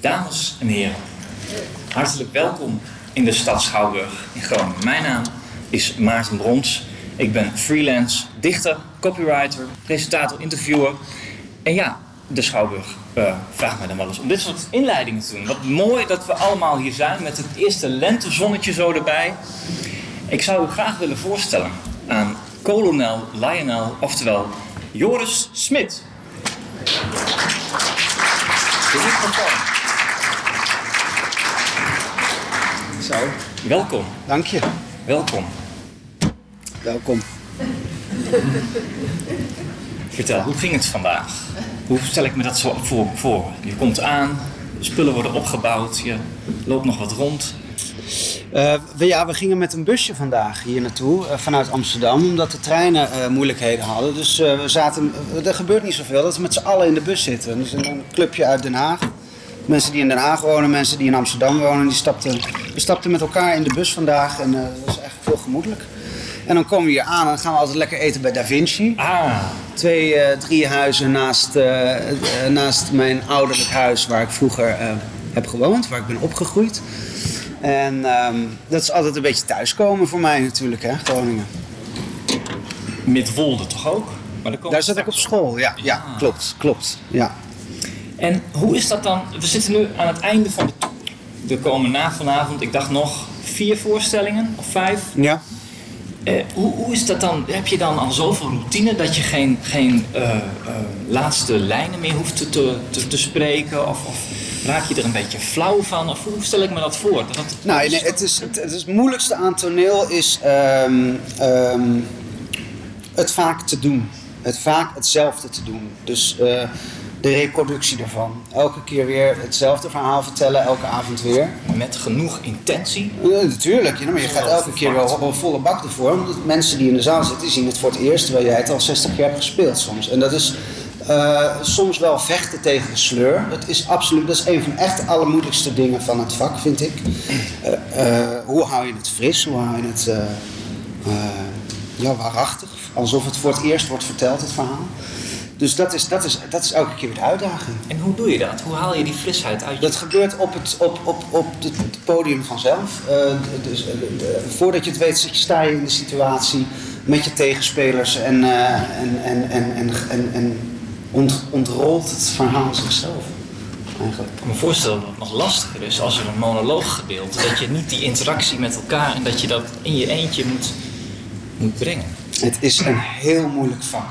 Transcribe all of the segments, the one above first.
Dames en heren, hartelijk welkom in de stad Schouwburg in Groningen. Mijn naam is Maarten Brons. Ik ben freelance dichter, copywriter, presentator, interviewer. En ja, de Schouwburg uh, vraagt mij dan wel eens om dit soort inleidingen te doen. Wat mooi dat we allemaal hier zijn met het eerste lentezonnetje zo erbij. Ik zou u graag willen voorstellen aan kolonel Lionel, oftewel Joris Smit. De microfoon. Zo, Welkom, dank je. welkom. Welkom. Vertel, hoe ging het vandaag? Hoe stel ik me dat zo voor? voor? Je komt aan, spullen worden opgebouwd, je loopt nog wat rond. Eh, we, ja, we gingen met een busje vandaag hier naartoe eh, vanuit Amsterdam, omdat de treinen eh, moeilijkheden hadden. Dus eh, we zaten, er gebeurt niet zoveel dat we met z'n allen in de bus zitten. Dus een clubje uit Den Haag. Mensen die in Den Haag wonen, mensen die in Amsterdam wonen, die stapten, we stapten met elkaar in de bus vandaag en eh, dat was echt veel gemoedelijk. En dan komen we hier aan en dan gaan we altijd lekker eten bij Da Vinci. Ah, Twee, eh, drie huizen naast, eh, naast mijn ouderlijk huis waar ik vroeger heb gewoond, waar ik ben opgegroeid. En ehm, dat is altijd een beetje thuiskomen voor mij natuurlijk, hè, Groningen. met Wolde toch ook? Maar daar Daar zat ik op school, ja, ja klopt, klopt. Ja. En hoe is dat dan? We zitten nu aan het einde van de tour. Er komen na vanavond, ik dacht nog vier voorstellingen of vijf. ja. Eh, hoe, hoe is dat dan? Heb je dan al zoveel routine dat je geen, geen eh, eh, laatste lijnen meer hoeft te, te, te, te spreken? Of, of raak je er een beetje flauw van? Of hoe stel ik me dat voor? Dat, Nou, nee, het, is, het, het, is het moeilijkste aan toneel is ehm, ehm, het vaak te doen. Het vaak hetzelfde te doen. Dus de reproductie ervan. Elke keer weer hetzelfde verhaal vertellen, elke avond weer. Met genoeg intentie. Ja, natuurlijk, ja, maar je gaat elke keer wel op een volle bak ervoor. Omdat mensen die in de zaal zitten, die zien het voor het eerst, terwijl jij het al 60 keer hebt gespeeld soms. En dat is eh, soms wel vechten tegen de sleur. Dat is absoluut, dat is een van de echt allermoeilijkste dingen van het vak, vind ik. Eh, eh, hoe hou je het fris? Hoe hou je het ja, waarachtig? Alsof het voor het eerst wordt verteld, het verhaal. Dus dat is, dat is, dat is elke keer weer de uitdaging. En hoe doe je dat? Hoe haal je die frisheid uit je... Dat gebeurt op het, op, op, op het, podium vanzelf. Eh, dus, voordat je het weet, sta je in de situatie met je tegenspelers en, eh, en, en, en, en, en, en ont, ontrolt het verhaal zichzelf. Eigenlijk. Ik kan me voorstellen dat het nog lastiger is als er een monolooggedeelte. Dat je niet die interactie met elkaar en dat je dat in je eentje moet, moet brengen. Het is een heel moeilijk vak,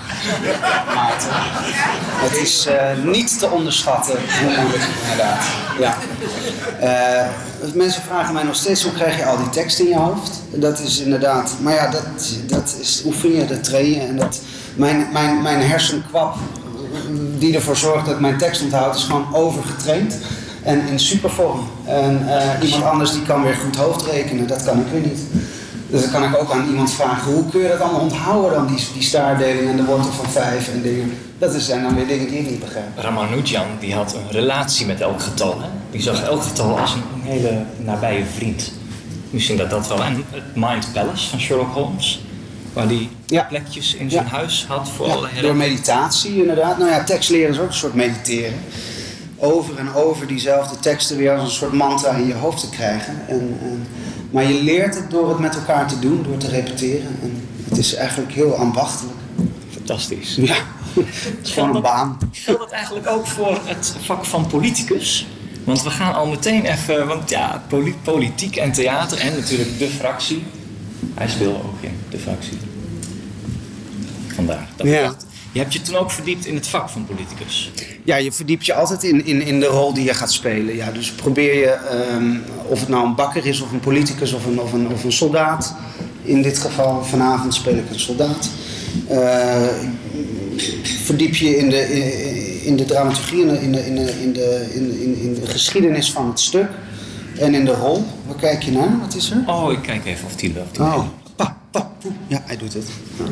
Maarten. Het is eh, niet te onderschatten hoe moeilijk het inderdaad. Ja. Eh, mensen vragen mij nog steeds hoe krijg je al die tekst in je hoofd. Dat is inderdaad, maar ja, dat, dat is oefenen, dat trainen. En dat, mijn, mijn, mijn hersenkwap die ervoor zorgt dat mijn tekst onthoud, is gewoon overgetraind. En in supervorm. En eh, iemand anders die kan weer goed hoofdrekenen, dat kan ik weer niet. Dus dan kan ik ook aan iemand vragen, hoe kun je dat allemaal onthouden dan, die, die staardeling en de wortel van vijf en dingen. Dat zijn dan weer dingen die ik niet begrijp. Ramanujan die had een relatie met elk getal. Hè? Die zag elk getal als een hele nabije vriend. Misschien dat dat wel. En het Mind Palace van Sherlock Holmes. Waar die Ja. plekjes in zijn Ja. huis had voor Ja, door meditatie inderdaad. Nou ja, tekst leren is ook een soort mediteren. Over en over diezelfde teksten weer als een soort mantra in je hoofd te krijgen. En, en, maar je leert het door het met elkaar te doen, door te repeteren. En het is eigenlijk heel ambachtelijk. Fantastisch. Ja, het is gewoon een baan. Geldt dat eigenlijk ook voor het vak van politicus? Want we gaan al meteen even, want ja, poli- politiek en theater en natuurlijk de fractie. Hij speelde ook in de fractie. Vandaar. Dat Ja. dacht, je hebt je toen ook verdiept in het vak van politicus. Ja, je verdiept je altijd in, in, in de rol die je gaat spelen. Ja, dus probeer je, ehm, of het nou een bakker is of een politicus of een, of een, of een soldaat. In dit geval, vanavond speel ik een soldaat. Eh, verdiep je in de, in, in de dramaturgie, in de, in, de, in, de, in, de, in, de geschiedenis van het stuk. En in de rol. Waar kijk je naar? Wat is er? Oh, ik kijk even of die loopt. Oh, pa, pa, poe. Ja, hij doet het. Ja.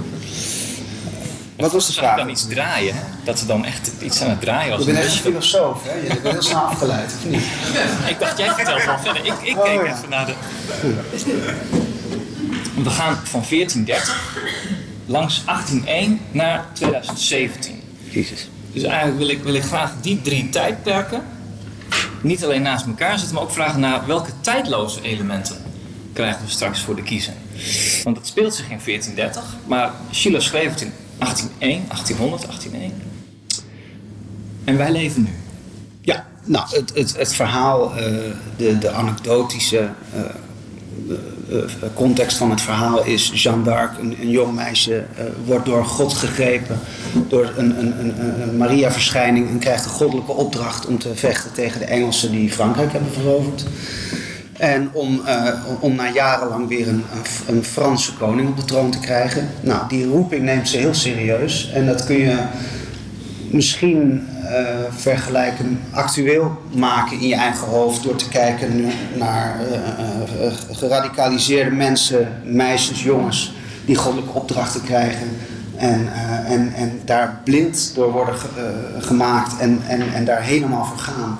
Wat was de vraag? dan iets draaien? Dat ze dan echt iets aan het draaien was. Je bent een echt een busje. filosoof, hè? Je bent heel snel afgeleid, of niet? Ik dacht, jij vertelt wel verder. Ik, ik Oh, keek ja. even naar de... We gaan van 1430 langs 1801 naar 2017. Jezus. Dus eigenlijk wil ik, wil ik graag die drie tijdperken niet alleen naast elkaar zetten, maar ook vragen naar welke tijdloze elementen krijgen we straks voor de kiezer. Want het speelt zich in 1430, maar Schiller schreef het in 1801, 1800, 1801. En wij leven nu. Ja, nou, het, het, het verhaal, eh, de, de anekdotische eh, eh, context van het verhaal is: Jeanne d'Arc, een, een jong meisje, wordt door God gegrepen, door een, een, een, een Maria-verschijning en krijgt een goddelijke opdracht om te vechten tegen de Engelsen die Frankrijk hebben veroverd. En om, eh, om na jarenlang weer een, een, Franse koning op de troon te krijgen. Nou, die roeping neemt ze heel serieus. En dat kun je misschien eh, vergelijken, actueel maken in je eigen hoofd door te kijken naar eh, geradicaliseerde mensen, meisjes, jongens, die goddelijke opdrachten krijgen en, en, en daar blind door worden ge- gemaakt en, en, en daar helemaal voor gaan.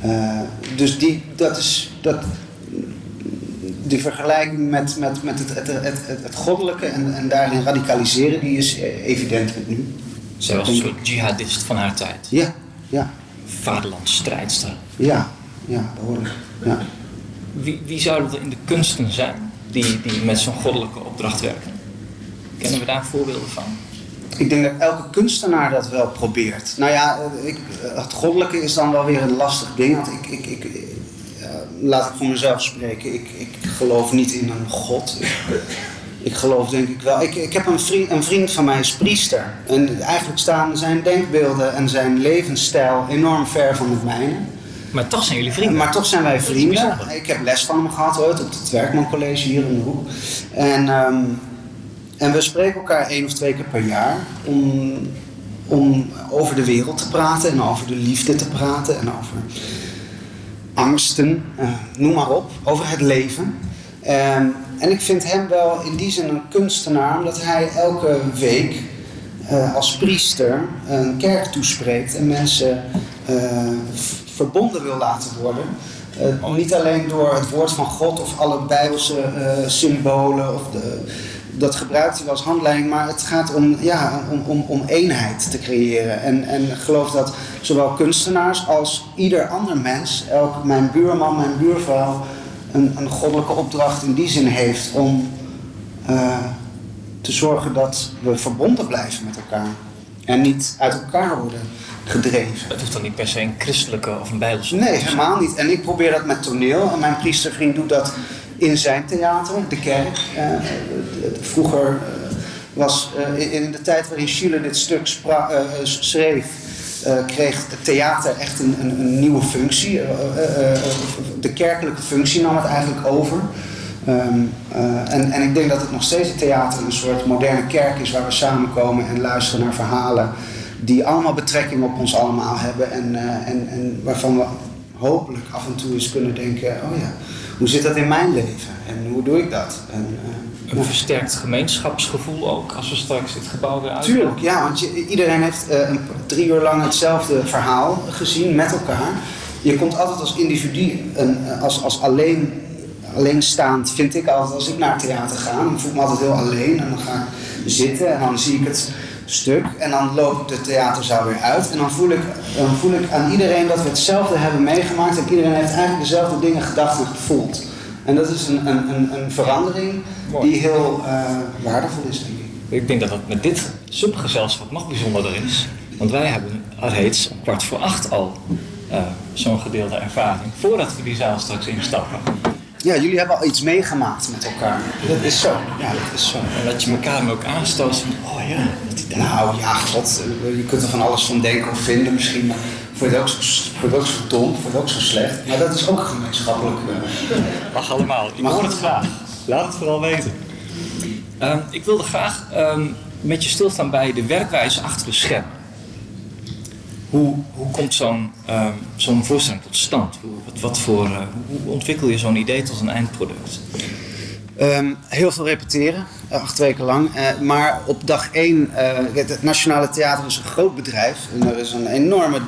Eh, dus die, dat is, dat, die vergelijking met, met, met het, het, het, goddelijke en, en daarin radicaliseren, die is evident met nu. Zij was een soort jihadist van haar tijd. Ja, ja, Vaderlandsstrijdster. ja, ja, behoorlijk. Ja. Wie, wie zouden er in de kunsten zijn die, die met zo'n goddelijke opdracht werken? Kennen we daar voorbeelden van? Ik denk dat elke kunstenaar dat wel probeert. Nou ja, eh, ik, het goddelijke is dan wel weer een lastig ding. Want ik, ik, ik, eh, laat ik voor mezelf spreken. Ik, ik geloof niet in een god. Ik, geloof denk ik wel. Ik, ik heb een vriend, een vriend van mij is priester. En eigenlijk staan zijn denkbeelden en zijn levensstijl enorm ver van het mijne. Maar toch zijn jullie vrienden. Maar toch zijn wij vrienden. Ik heb les van hem gehad ooit op het Werkman College hier in de hoek. En, ehm, en we spreken elkaar één of twee keer per jaar om, om over de wereld te praten en over de liefde te praten en over angsten, eh, noem maar op, over het leven. Ehm, en ik vind hem wel in die zin een kunstenaar, omdat hij elke week eh, als priester een kerk toespreekt en mensen eh, verbonden wil laten worden. Niet alleen door het woord van God of alle bijbelse symbolen, of de, dat gebruikt hij als handleiding, maar het gaat om, ja, om, om, om eenheid te creëren. En, en ik geloof dat zowel kunstenaars als ieder ander mens, elk, mijn buurman, mijn buurvrouw, een, een goddelijke opdracht in die zin heeft om eh, te zorgen dat we verbonden blijven met elkaar. En niet uit elkaar worden gedreven. Het hoeft dan niet per se een christelijke of een bijbelse Nee, helemaal niet. En ik probeer dat met toneel. En mijn priestervriend doet dat in zijn theater, de kerk. Eh, vroeger eh, was eh, in de tijd waarin Schiller dit stuk schreef, kreeg het theater echt een, een, een nieuwe functie. De kerkelijke functie nam het eigenlijk over. Ehm, eh, en, en ik denk dat het nog steeds het theater een soort moderne kerk is waar we samenkomen en luisteren naar verhalen die allemaal betrekking op ons allemaal hebben en, en, en waarvan we hopelijk af en toe eens kunnen denken, oh ja, hoe zit dat in mijn leven en hoe doe ik dat? En, eh, Een versterkt gemeenschapsgevoel ook als we straks dit gebouw weer uit. Tuurlijk, ja, want je, iedereen heeft eh, een, drie uur lang hetzelfde verhaal gezien met elkaar. Je komt altijd als individu, een, eh, als, als alleen, alleenstaand, vind ik altijd als ik naar het theater ga. Dan voel ik me altijd heel alleen en dan ga ik zitten en dan zie ik het stuk en dan loopt de theaterzaal weer uit. En dan voel ik, dan voel ik aan iedereen dat we hetzelfde hebben meegemaakt en iedereen heeft eigenlijk dezelfde dingen gedacht en gevoeld. En dat is een, een, een, een verandering Mooi. die heel eh, waardevol is, denk ik. Ik denk dat het met dit subgezelschap nog bijzonderder is. Want wij hebben reeds om kwart voor acht al eh, zo'n gedeelde ervaring. Voordat we die zaal straks instappen. Ja, jullie hebben al iets meegemaakt met elkaar. Dat is zo. Ja, dat is zo. En dat je elkaar ook aanstoot van, oh ja, die. Nou ja, god, je kunt er van alles van denken of vinden misschien, maar voor het ook zo, ook zo dom, voor het ook zo slecht. Maar dat is ook gemeenschappelijk. eh. Mag allemaal. Ik hoor het graag. Laat het vooral weten. Ehm, ik wilde graag ehm, met je stilstaan bij de werkwijze achter de schermen. Hoe, hoe komt zo'n ehm, zo'n voorstelling tot stand? Hoe, wat, wat voor, eh, hoe ontwikkel je zo'n idee tot een eindproduct? Ehm, heel veel repeteren, eh, acht weken lang. Eh, maar op dag één, het het Nationale Theater is een groot bedrijf. En er is een enorme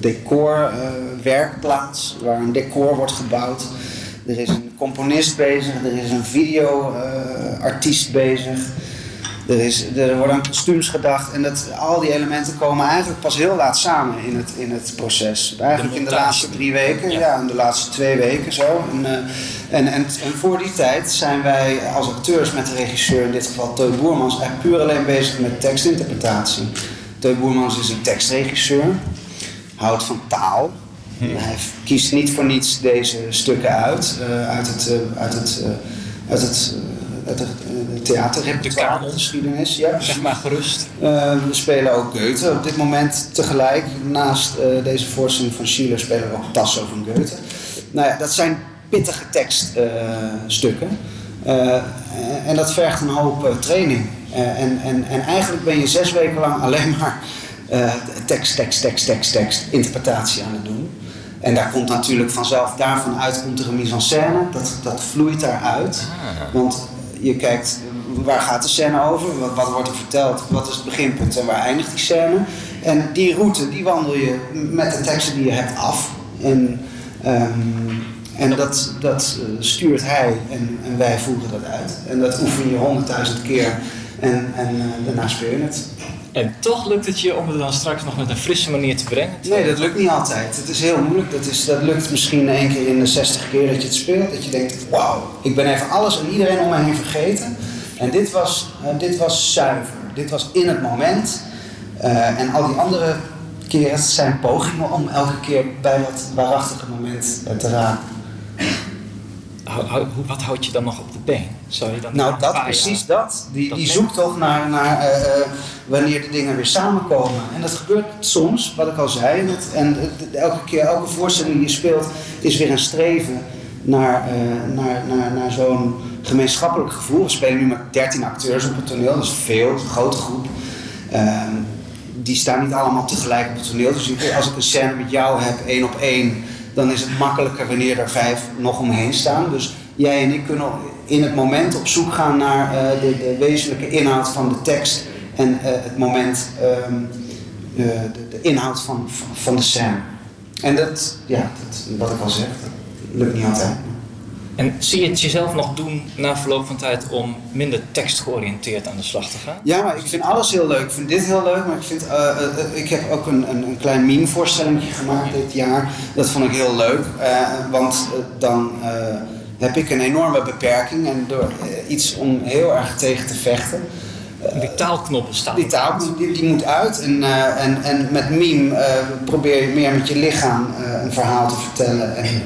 decorwerkplaats waar een decor wordt gebouwd. Er is een componist bezig, er is een videoartiest bezig. Er, is, er worden aan kostuums gedacht en dat, al die elementen komen eigenlijk pas heel laat samen in het, in het proces. Eigenlijk in de laatste drie weken, ja. Ja. in de laatste twee weken zo. En, eh, en, en, en voor die tijd zijn wij als acteurs met de regisseur, in dit geval Teun Boermans, eigenlijk puur alleen bezig met tekstinterpretatie. Teun Boermans is een tekstregisseur, houdt van taal. Hij kiest niet voor niets deze stukken uit, eh, uit het, eh, uit het, uit het, eh, het uh, theaterrepertoire, De geschiedenis. Ja, Zeg maar gerust. eh, we spelen ook Goethe op dit moment tegelijk. Naast eh, deze voorstelling van Schiller spelen we ook Tasso van Goethe. Nou ja, dat zijn pittige tekststukken. Eh, en dat vergt een hoop eh, training. Eh, en, en, en eigenlijk ben je zes weken lang alleen maar eh, tekst, tekst, tekst, tekst, tekst, interpretatie aan het doen. En daar komt natuurlijk vanzelf, daarvan uit komt er een mise en scène. Dat, dat vloeit daaruit. Want je kijkt, waar gaat de scène over? Wat, wat wordt er verteld? Wat is het beginpunt en waar eindigt die scène? En die route, die wandel je met de teksten die je hebt af. En, ehm, en dat, dat eh, stuurt hij en, en wij voeren dat uit. En dat oefen je honderdduizend keer en, en eh, daarna speel je het. En toch lukt het je om het dan straks nog met een frisse manier te brengen? Nee, dat lukt niet altijd. Het is heel moeilijk. Dat, is, dat lukt misschien één keer in de 60 keer dat je het speelt. Dat je denkt, wauw, ik ben even alles en iedereen om me heen vergeten. En dit was, eh, dit was zuiver. Dit was in het moment. Eh, en al die andere keren zijn pogingen om elke keer bij dat waarachtige moment eh, te raken. Wat houdt je dan nog op de been? Zou je dan Nou, dat, precies dat. Die, Dat die zoektocht naar, naar eh, eh, wanneer de dingen weer samenkomen. En dat gebeurt soms, wat ik al zei. En, het- en elke keer, elke voorstelling die je speelt, is weer een streven naar, eh, naar, naar, naar zo'n gemeenschappelijk gevoel. We spelen nu met 13 acteurs op het toneel, dat is veel, een grote groep. Ehm, die staan niet allemaal tegelijk op het toneel. Dus als ik een scène met jou heb, één op één, dan is het makkelijker wanneer er vijf nog omheen staan. Dus jij en ik kunnen in het moment op zoek gaan naar eh, de, de wezenlijke inhoud van de tekst en eh, het moment, ehm, eh, de, de inhoud van, van, van de scène. En dat, ja, dat, wat ik al zeg, dat lukt niet altijd. En zie je het jezelf nog doen na verloop van tijd om minder tekstgeoriënteerd aan de slag te gaan? Ja, maar ik vind alles heel leuk. Ik vind dit heel leuk, maar ik, vind, eh, eh, eh, ik heb ook een, een, een klein meme-voorstelling gemaakt dit jaar. Dat vond ik heel leuk, want dan heb ik een enorme beperking en door iets om heel erg tegen te vechten. Die taalknoppen staan. Die taal die, die moet uit en, en, en met meme probeer je meer met je lichaam een verhaal te vertellen. En,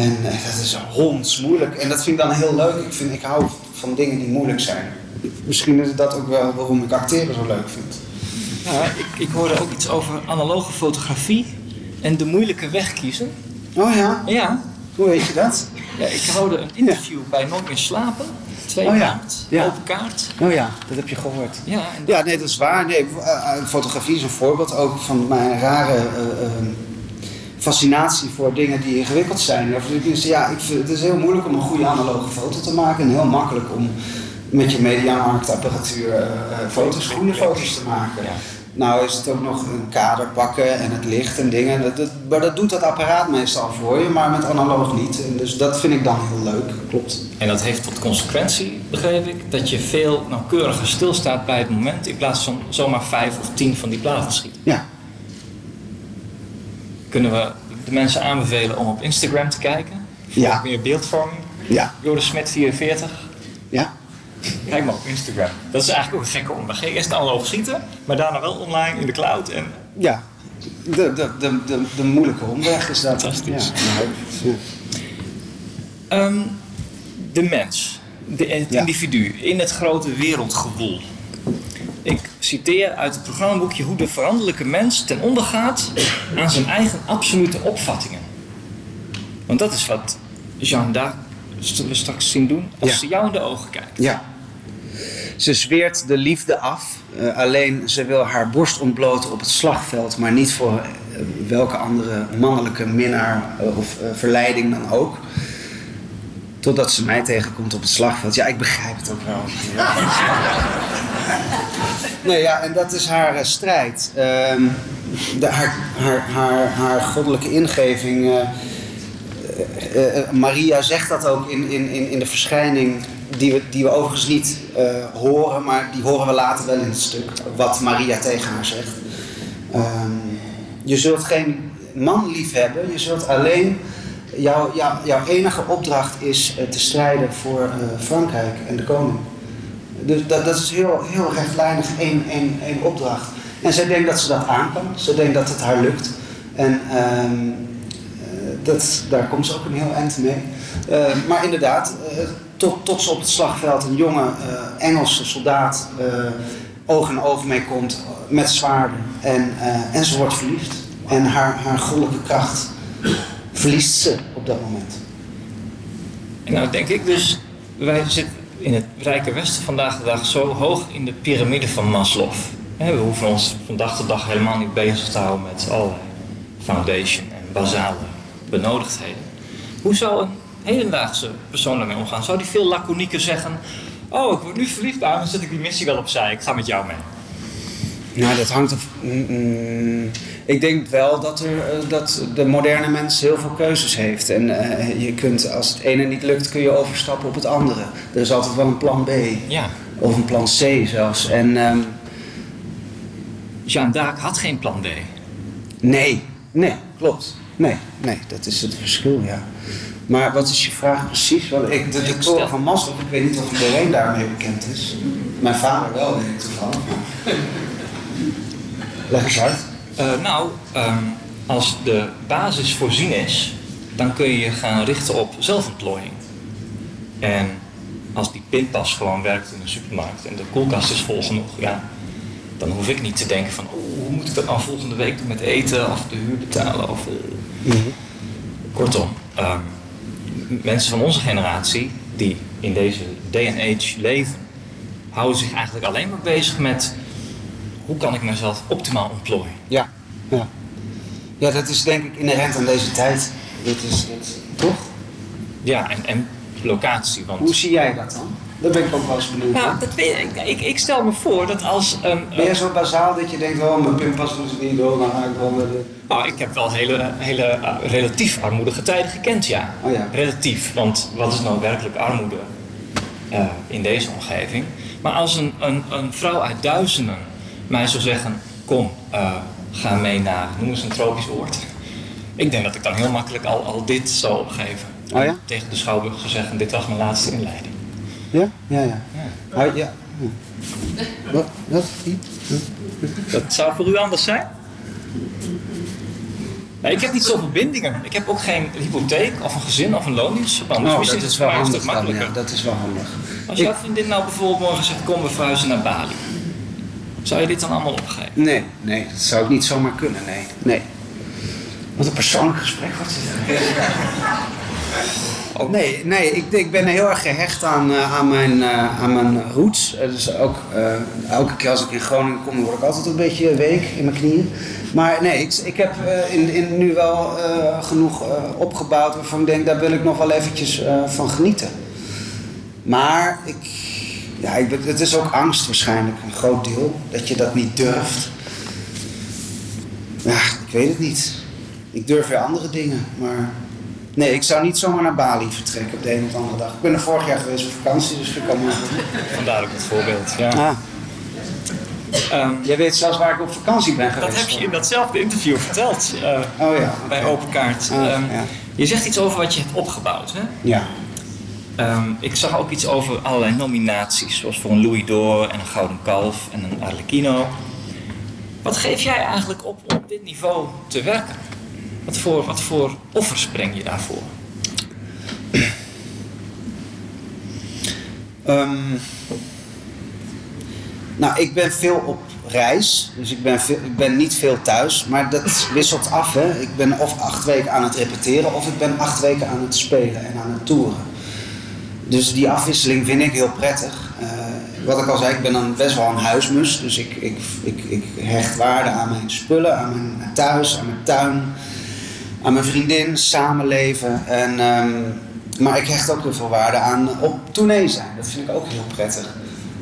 en eh, dat is hondsmoeilijk. En dat vind ik dan heel leuk. Ik, vind, ik hou van dingen die moeilijk zijn. Misschien is dat ook wel waarom ik acteren zo leuk vind. Ja, ik, ik hoorde ook iets over analoge fotografie en de moeilijke weg kiezen. Oh ja, Ja, hoe weet je dat? ja ik hoorde een interview bij Nooit meer slapen. Twee Oh ja, maand, ja. open kaart. Oh ja, dat heb je gehoord. Ja, en Ja, nee, dat is waar. Nee, eh, eh, fotografie is een voorbeeld ook van mijn rare fascinatie voor dingen die ingewikkeld zijn. Of, dus, ja, ik vind, het is heel moeilijk om een goede analoge foto te maken en heel makkelijk om met je mediamarktapparatuur eh, foto's, goede foto's te maken. Ja. Nou is het ook nog een kader pakken en het licht en dingen. Dat, dat, maar dat doet dat apparaat meestal voor je, maar met analoog niet. En dus dat vind ik dan heel leuk, klopt. En dat heeft tot consequentie, begreep ik, dat je veel nauwkeuriger stilstaat bij het moment in plaats van zomaar vijf of tien van die platen schieten. Ja, Kunnen we de mensen aanbevelen om op Instagram te kijken? Voor Ja. meer beeldvorming. ja, Joris Smit 44. ja. Kijk maar op Instagram. Dat is eigenlijk ook een gekke om. Dan ga je eerst analoog schieten, maar daarna wel online in de cloud. En Ja, de, de, de, de, de moeilijke omweg is dat. Fantastisch. Ja, ja. Ehm, de mens, de, het Ja. individu in het grote wereldgewoel. Ik citeer uit het programmaboekje hoe de veranderlijke mens ten onder gaat aan zijn eigen absolute opvattingen. Want dat is wat Jeanne d'Arc we straks zien doen als Ja. ze jou in de ogen kijkt. Ja. Ze zweert de liefde af, eh, alleen ze wil haar borst ontbloten op het slagveld, maar niet voor eh, welke andere mannelijke minnaar eh, of verleiding dan ook. Totdat ze mij tegenkomt op het slagveld. Ja, ik begrijp het ook wel. Nee, ja, en dat is haar eh, strijd. Ehm, de, haar, haar, haar, goddelijke ingeving eh, eh, Maria zegt dat ook in, in, in de verschijning, die we, die we overigens niet horen, maar die horen we later wel in het stuk, wat Maria tegen haar zegt. Ehm, je zult geen man lief hebben, je zult alleen, jouw, enige opdracht is eh, te strijden voor eh, Frankrijk en de koning. Dus dat, dat is heel, heel rechtlijnig één, opdracht. En zij denkt dat ze dat aan kan. Ze denkt dat het haar lukt. En ehm, eh, dat, daar komt ze ook een heel eind mee. Maar inderdaad, tot, tot ze op het slagveld een jonge Engelse soldaat oog in oog mee komt met zwaarden. En, en ze wordt verliefd. En haar, haar goddelijke kracht verliest ze dat moment. En nou denk ik dus, wij zitten in het rijke Westen vandaag de dag zo hoog in de piramide van Maslow. Hè, We hoeven ons van dag tot dag helemaal niet bezig te houden met allerlei foundation en basale benodigdheden. Hoe zou een hedendaagse persoon daarmee omgaan? Zou die veel laconieker zeggen, oh ik word nu verliefd, dan zet ik die missie wel opzij, ik ga met jou mee. Nou, dat hangt er. mm, mm, ik denk wel dat, er, eh, dat de moderne mens heel veel keuzes heeft. En eh, je kunt, als het ene niet lukt, kun je overstappen op het andere. Er is altijd wel een plan B. Ja, Of een plan C zelfs. En ehm, Jeanne d'Arc had geen plan B. nee, nee, klopt. Nee, nee, dat is het verschil, ja. Maar wat is je vraag precies? Want ik, de, toren van Maslow, ik weet niet of iedereen daarmee bekend is. Mijn vader wel, weet ik toevallig. Leg eens uit. Eh, nou, ehm, als de basis voorzien is, dan kun je je gaan richten op zelfontplooiing. En als die pinpas gewoon werkt in de supermarkt en de koelkast is vol genoeg, ja, dan hoef ik niet te denken van, oh, hoe moet ik dat nou volgende week doen met eten of de huur betalen of... eh. Kortom, ehm, mensen van onze generatie die in deze day and age leven, houden zich eigenlijk alleen maar bezig met hoe kan ik mezelf optimaal ontplooien. Ja, ja. Ja, dat is denk ik inherent aan deze tijd. Dat is, toch? Ja, en, en locatie. Want Hoe zie jij dat dan? Daar ben ik ook wel eens benieuwd Nou, dat weet ik, ik, ik stel me voor dat als een. Ben jij zo bazaal dat je denkt, oh, mijn pinpas doet het niet door, dan ga ik wel met de... Nou, ik heb wel hele, hele eh, relatief armoedige tijden gekend, ja. Oh ja. Relatief, want wat is nou werkelijk armoede eh, in deze omgeving? Maar als een, een, een vrouw uit duizenden mij zou zeggen: Kom, eh, ga mee naar, noem eens een tropisch oord. Ik denk dat ik dan heel makkelijk al, al dit zou opgeven. Oh ja? Tegen de schouwburg zou zeggen: Dit was mijn laatste inleiding. Ja? Ja, ja. Ah, ja. ja. Wat? Wat? Dat zou voor u anders zijn? Nee, ik heb niet zoveel bindingen. Ik heb ook geen hypotheek of een gezin of een loondienstverband. Dus Oh, misschien dat is wel handig dan, ja. Dat is wel handig. Als Ik- jouw vriendin nou bijvoorbeeld morgen zegt, kom we verhuizen naar Bali. Zou je dit dan allemaal opgeven? Nee, nee, dat zou ik niet zomaar kunnen, nee. Nee. Wat een persoonlijk gesprek wordt dit. Oh, nee, nee ik, ik ben heel erg gehecht aan, eh, aan, mijn, eh, aan mijn roots. Eh, dus ook, eh, elke keer als ik in Groningen kom, dan word ik altijd een beetje week in mijn knieën. Maar nee, ik, ik heb eh, in, in nu wel eh, genoeg opgebouwd waarvan ik denk, daar wil ik nog wel eventjes eh, van genieten. Maar ik, ja, ik, het is ook angst waarschijnlijk, een groot deel, dat je dat niet durft. Ja, ik weet het niet. Ik durf weer andere dingen, maar... Nee, ik zou niet zomaar naar Bali vertrekken op de een of andere dag. Ik ben er vorig jaar geweest op vakantie, dus ik allemaal goed. Vandaar ook het voorbeeld. Ja. Ah, Ehm, jij weet zelfs waar ik op vakantie ben geweest. dat heb je in datzelfde interview verteld eh, Oh ja. bij. Open Kaart. Ah, Ehm, ja. Je zegt iets over wat je hebt opgebouwd. Hè? Ja. Ehm, ik zag ook iets over allerlei nominaties, zoals voor een Louis d'Or en een Gouden Kalf en een Arlecchino. Wat geef jij eigenlijk op om op dit niveau te werken? Wat voor, wat voor offers breng je daarvoor? Ehm, nou, ik ben veel op reis, dus ik ben, ik ben niet veel thuis, maar dat wisselt af. Hè. Ik ben of acht weken aan het repeteren of ik ben acht weken aan het spelen en aan het toeren. Dus die afwisseling vind ik heel prettig. Eh, wat ik al zei, ik ben dan best wel een huismus, dus ik, ik, ik, ik hecht waarde aan mijn spullen, aan mijn thuis, aan mijn tuin, aan mijn vriendin, samenleven. En, ehm, maar ik hecht ook heel veel waarde aan op tournee zijn. Dat vind ik ook heel prettig.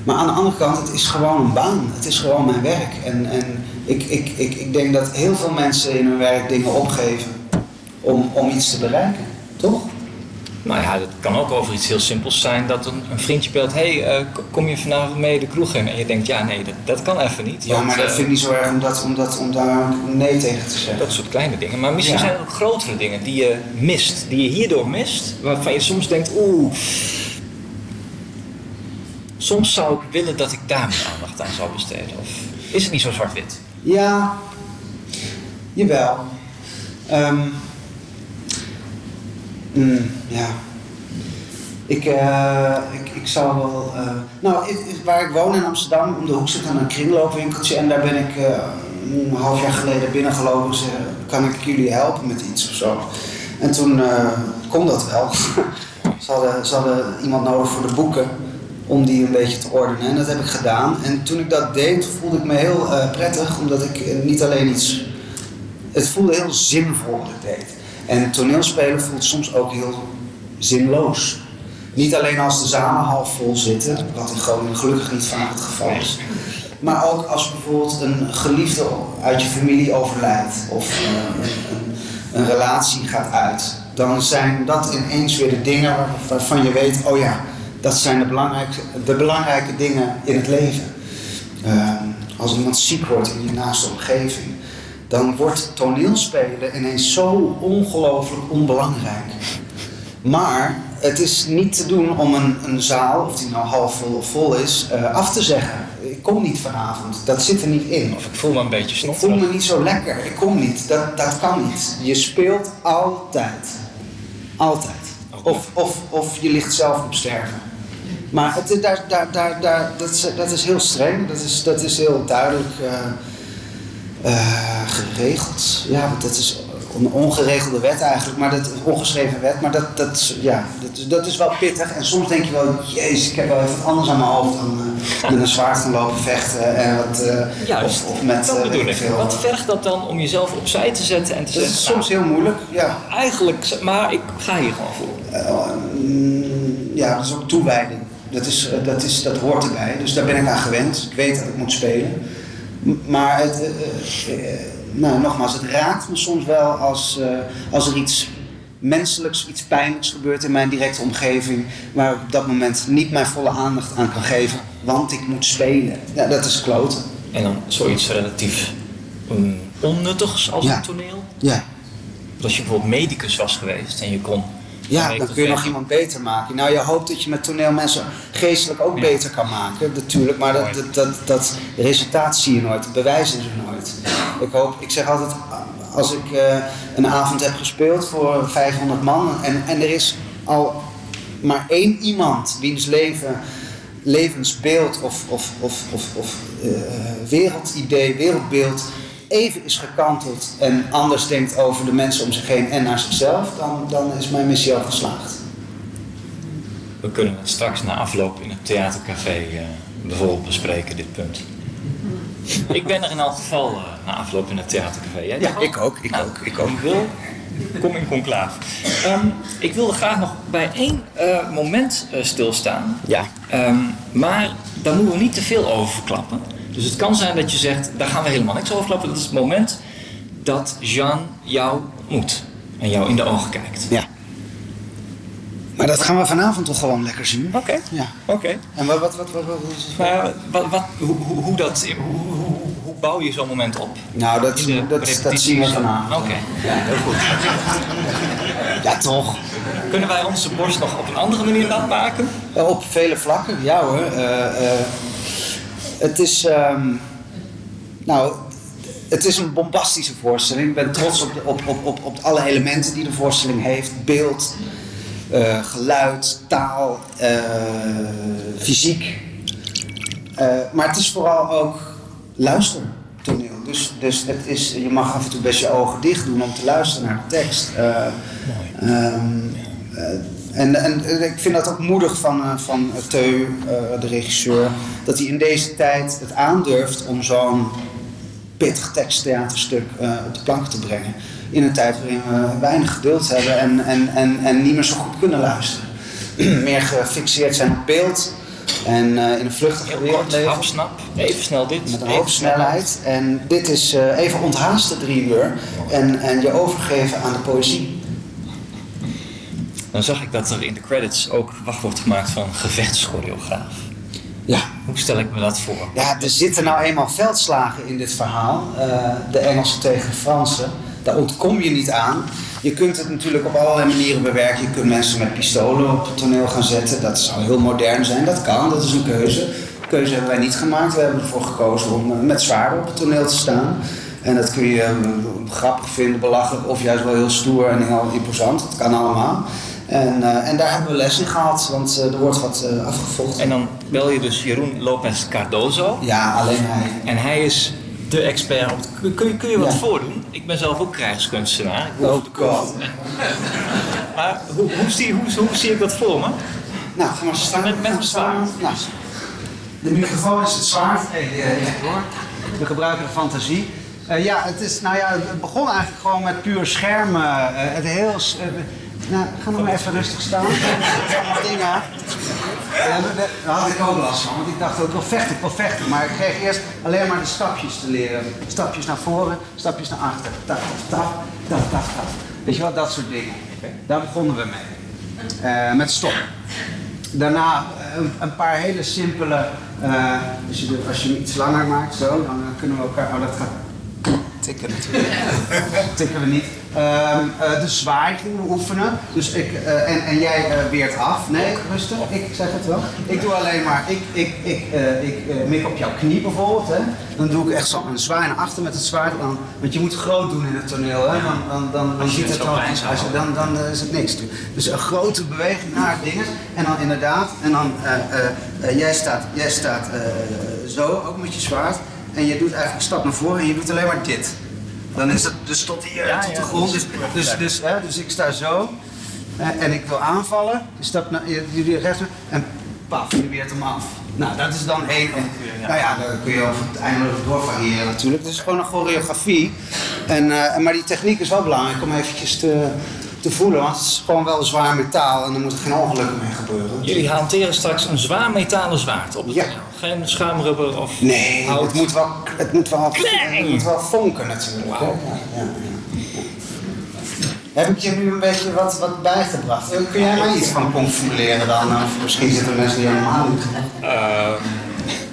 Maar aan de andere kant, het is gewoon een baan. Het is gewoon mijn werk. En, en ik, ik, ik, ik denk dat heel veel mensen in hun werk dingen opgeven om, om iets te bereiken. Toch? Nou ja, het kan ook over iets heel simpels zijn dat een, een vriendje belt: hey, eh, kom je vanavond mee de kroeg in? En je denkt: ja, nee, dat, dat kan even niet. Ja, want, maar dat eh, vind ik niet zo erg om, dat, om, dat, om daar nee tegen te zeggen. Dat soort kleine dingen. Maar misschien Ja. zijn er ook grotere dingen die je mist. Die je hierdoor mist. Waarvan je soms denkt, oeh. Soms zou ik willen dat ik daar meer aandacht aan zou besteden. Of is het niet zo zwart-wit? Ja, jawel. Ehm, mm, ja. Ik, eh, ik, ik zou wel. eh, nou, ik- waar ik woon in Amsterdam, om de hoek zit een kringloopwinkeltje. En daar ben ik eh, een half jaar geleden binnengelopen. Ze kan ik jullie helpen met iets of zo? En toen kon dat wel. ze, hadden, ze hadden iemand nodig voor de boeken om die een beetje te ordenen. En dat heb ik gedaan. En toen ik dat deed, voelde ik me heel prettig, omdat ik niet alleen iets. Het voelde heel zinvol wat ik deed. En toneelspelen voelt soms ook heel zinloos. Niet alleen als de zalen half vol zitten, wat in Groningen gelukkig niet vaak het geval is. Maar ook als bijvoorbeeld een geliefde uit je familie overlijdt of eh, een, relatie gaat uit. Dan zijn dat ineens weer de dingen waar- waarvan je weet, oh ja, dat zijn de belangrijke, de belangrijke dingen in het leven. Eh, als iemand ziek wordt in je naaste omgeving, dan wordt toneelspelen ineens zo ongelooflijk onbelangrijk. Maar het is niet te doen om een, een zaal, of die nou half vol of vol is, eh, af te zeggen. Ik kom niet vanavond, dat zit er niet in. Of ik voel me een beetje Ik voel snotterig. me niet zo lekker, ik kom niet. Dat, dat kan niet. Je speelt altijd. Altijd. Of, of, of je ligt zelf op sterven. Maar het, daar, daar, daar, daar, dat, is, dat is heel streng, dat is, dat is heel duidelijk eh, eh, geregeld. Ja, want dat is een ongeregelde wet eigenlijk, maar dat een ongeschreven wet. Maar dat, dat, is- ja, dat, is, dat is wel pittig. En soms denk je wel, jezus, ik heb wel even wat anders aan mijn hoofd dan eh, met een zwaard gaan lopen vechten. En wat, eh, Juist, of, of met dat bedoel ik. veel. Wat vergt dat dan om jezelf opzij te zetten en te Dat zeggen... is soms heel moeilijk, ja. nou, Eigenlijk, maar ik ga hier gewoon voor. Mm, ja, dat is ook toewijding. Dat, is, dat, is, dat hoort erbij. Dus daar ben ik aan gewend. Ik weet dat ik moet spelen. Maar het, eh, eh, nou, nogmaals, het raakt me soms wel als, eh, als er iets menselijks, iets pijnlijks gebeurt in mijn directe omgeving. Waar ik op dat moment niet mijn volle aandacht aan kan geven. Want ik moet spelen. Ja, dat is kloten. En dan zoiets relatief mm, onnuttigs als Ja. een toneel. Ja. Als je bijvoorbeeld medicus was geweest en je kon... Ja, dan kun je nog iemand beter maken. Nou, je hoopt dat je met toneel mensen geestelijk ook Ja. beter kan maken, natuurlijk. Maar dat, dat, dat, dat resultaat zie je nooit, bewijs is er nooit. Ik hoop, ik zeg altijd, als ik eh, een avond heb gespeeld voor 500 man en, en er is al maar één iemand wiens leven, levensbeeld of, of, of, of, of eh, wereldidee, wereldbeeld even is gekanteld en anders denkt over de mensen om zich heen en naar zichzelf, dan, dan is mijn missie al geslaagd. We kunnen het straks na afloop in het theatercafé eh, bijvoorbeeld bespreken, dit punt. ik ben er in elk geval eh, na afloop in het theatercafé. Jij Ja, ik ook, ik Nou, ook, ik ook. Ik wil, kom in conclaaf. Ehm, ik wilde graag nog bij één eh, moment eh, stilstaan. Ja. Ehm, maar daar moeten we niet te veel over verklappen. Dus het kan zijn dat je zegt, daar gaan we helemaal niks over verklappen. Dat is het moment dat Jean jou ontmoet en jou in de ogen kijkt. Ja. Maar dat gaan we vanavond toch gewoon lekker zien? Oké. Ja. Oké. En wat, wat, wat, wat, wat? Maar wat, wat, hoe, hoe, hoe dat, hoe, hoe, hoe- hoe bouw je zo'n moment op? Nou, dat, de dat, zien we vanavond. Oké. Ja, heel goed. Ja, toch. Kunnen wij onze borst nog op een andere manier nat maken? Op vele vlakken, ja hoor. Eh, eh, het is. ehm, nou, het is een bombastische voorstelling. Ik ben trots op, de, op, op, op, op alle elementen die de voorstelling heeft: beeld, eh, geluid, taal, eh, fysiek. Eh, maar het is vooral ook luistertoneel. Dus, dus het is, je mag af en toe best je ogen dicht doen om te luisteren naar de tekst. Eh, en, en ik vind dat ook moedig van, eh, van Teu, eh, de regisseur, dat hij in deze tijd het aandurft om zo'n pittig teksttheaterstuk eh, op de plank te brengen. In een tijd waarin we weinig geduld hebben en, en, en, en niet meer zo goed kunnen luisteren. meer gefixeerd zijn op beeld en eh, in een vluchtige wereld leven. hapsnap, even snel dit. Met een hoge snelheid. En dit is eh, even onthaaste drie uur. En, en je overgeven aan de poëzie. Dan zag ik dat er in de credits ook wacht wordt gemaakt van gevechtschoreograaf. Ja. Hoe stel ik me dat voor? Ja, er zitten nou eenmaal veldslagen in dit verhaal. Eh, de Engelsen tegen de Fransen. Daar ontkom je niet aan. Je kunt het natuurlijk op allerlei manieren bewerken. Je kunt mensen met pistolen op het toneel gaan zetten. Dat zou heel modern zijn. Dat kan, dat is een keuze. De keuze hebben wij niet gemaakt. We hebben ervoor gekozen om eh, met zwaarden op het toneel te staan. En dat kun je eh, grappig vinden, belachelijk of juist wel heel stoer en heel imposant. Dat kan allemaal. En, eh, en daar hebben we les in gehad, want eh, er wordt wat eh, afgevolgd. En dan bel je dus Jeroen Lopez Cardozo. Ja, alleen hij. En hij is de expert. op het- Kun, kun je, kun je wat Ja. voordoen? Ik ben zelf ook krijgskunstenaar. Ik Oh de god. Maar hoe, hoe, zie, hoe, hoe zie ik dat voor me? Nou, ga maar staan. Met- met staan. zwaard. Nou, de microfoon is het zwaard. Eh. We gebruiken de fantasie. Eh, ja, het, is, nou ja, het begon eigenlijk gewoon met puur schermen. eh, het heel... nou, ga nog maar even rustig staan. Dingen. Ja, daar- had ik ook last van, want ik dacht ook, wil vechten, ik wil vechten. Maar ik kreeg eerst alleen maar de stapjes te leren. Stapjes naar voren, stapjes naar achter. Taf, taf, taf, taf, taf. Weet je wel, dat soort dingen. Daar begonnen we mee. Eh, met stop. Daarna eh, een, een paar hele simpele, eh, als, je de- als je hem iets langer maakt, zo, dan kunnen we elkaar, oh dat gaat tikken natuurlijk. tikken we niet. Ehm, eh, de zwaai gingen we oefenen. Dus ik, eh, en, en jij eh, weert af. Nee, rustig, ik zeg het wel. Ik doe alleen maar, ik, ik, ik, ik mik op jouw knie bijvoorbeeld. Hè. Dan doe ik echt zo een zwaai naar achter met het zwaard. Dan, want je moet groot doen in het toneel. Hè. Dan, dan, dan, dan, ziet het zou als je, dan, dan is het niks. Dus een grote beweging naar dingen. En dan inderdaad, en dan, jij staat, jij staat zo, ook met je zwaard. En je doet eigenlijk een stap naar voren en je doet alleen maar dit. Dan is het dus tot hier, Ja, tot de grond. Dus, dus, perfect. dus, hè, dus ik sta zo. en ik wil aanvallen. Je stapt naar, doet rechts. En paf, je weert hem af. Nou, dat is dan één. Nou ja, daar kun je over het eindeloos door variëren natuurlijk. Het is gewoon een choreografie. En, eh, maar die techniek is wel belangrijk om eventjes te, te voelen. Want het is gewoon wel zwaar metaal en er moet geen ongelukken mee gebeuren. Jullie hanteren straks een zwaar metalen zwaard op het Ja. Geen schuimrubber of Nee, hout. het moet wel, het moet wel, het moet wel vonken natuurlijk. Ja. Heb ik je nu een beetje wat, wat bijgebracht? Kun jij mij iets van configureren dan? Of misschien zitten mensen die helemaal niet. Ehm,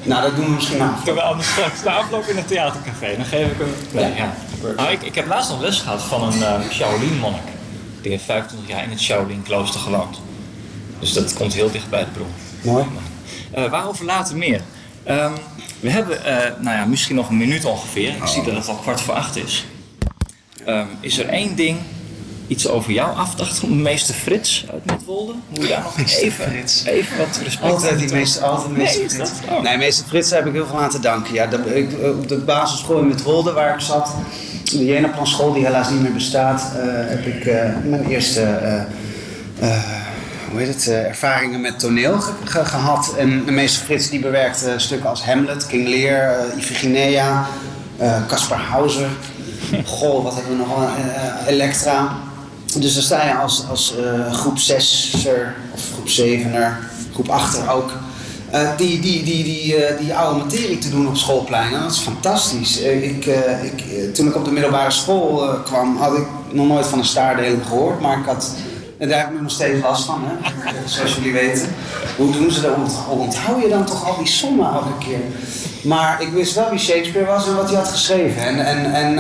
Nou, dat doen we misschien af. Kunnen we anders straks de afloop in het theatercafé? Dan geef ik een... Nee, ja. Nou, ik, ik heb laatst nog les gehad van een eh, Shaolin-monnik. Die heeft 25 jaar in het Shaolin-klooster gewoond. Dus dat komt heel dicht bij de bron. Mooi. Eh, waarover later meer. Ehm, we hebben, eh, nou ja, misschien nog een minuut ongeveer. Ik zie dat het al kwart voor acht is. Ehm, is er één ding, iets over jou afdacht, meester Frits uit Midwolde? Moet je daar nog even, Frits. even wat respect Altijd die meester, altijd meester Nee, Frits. Oh. Nee, meester Frits heb ik heel veel aan te danken. Ja, dat, ik, eh, op de basisschool in Midwolde waar ik zat, de Jenaplan school die helaas niet meer bestaat, eh, heb ik eh, mijn eerste eh, hoe heet het, ervaringen met toneel ge- ge- gehad. En de meester Frits die bewerkte stukken als Hamlet, King Lear, Iphigenia, Caspar Hauser. Goh, wat hebben we nog? Elektra. Dus dan sta je als, als groep 6er of groep 7er, groep 8er ook. Eh, die, die, die, die, eh, die oude materie te doen op schoolpleinen. Dat is fantastisch. Eh, ik, ik, toen ik op de middelbare school kwam, had ik nog nooit van een staardeling gehoord. Maar ik had, en daar heb ik nog steeds last van, hè? Zoals jullie weten. Hoe doen ze dat? Hoe onthoud je dan toch al die sommen elke keer? Maar ik wist wel wie Shakespeare was en wat hij had geschreven. En, en, en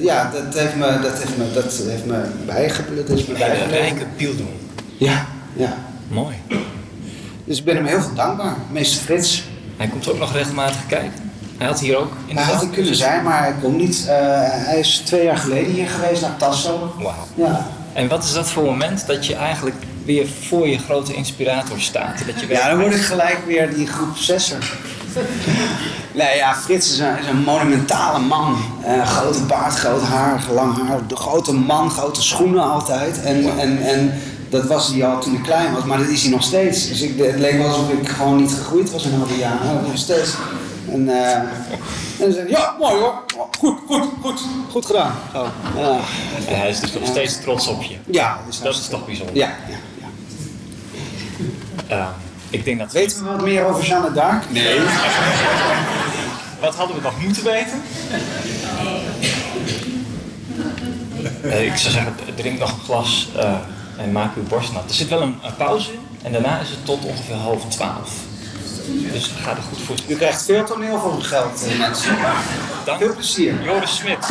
ja, dat heeft me, dat heeft me, dat heeft me bijgebleven. Dat is me bijgebleven. rijke piel doen. Ja, ja. Mooi. Dus ik ben hem heel veel dankbaar. Meester Frits. Hij komt ook nog regelmatig kijken. Hij had hier ook in de Hij had zaal. er kunnen zijn, maar hij komt niet. Eh, hij is twee jaar geleden hier geweest naar Tasso. Wauw. Ja. En wat is dat voor moment dat je eigenlijk weer voor je grote inspirator staat? Dat je ja, dan word ik gelijk weer die groep zesser. Nee, ja, Frits is een, is een monumentale man. Eh, grote baard, groot haar, lang haar. De grote man, grote schoenen altijd. En, en, en dat was hij al toen ik klein was, maar dat is hij nog steeds. Dus ik, het leek wel alsof ik gewoon niet gegroeid was in al die jaren. Nog steeds. En, eh, en dan zei hij, ja, mooi hoor. Goed, goed, goed. Goed gedaan. Zo. En hij is dus nog steeds trots op je. Ja, dus Dat is toch bijzonder. Ja, ja, ja. Eh, ik denk dat... Weten we wat meer over Jeanne d'Arc? Nee. Wat hadden we nog moeten weten? Eh, ik zou zeggen, drink nog een glas eh, en maak uw borst nat. Er zit wel een, een pauze in en daarna is het tot ongeveer half twaalf. Dus ga er goed voor. U krijgt veel toneel voor uw geld, eh, mensen. Dank. Veel plezier. Joris Smit.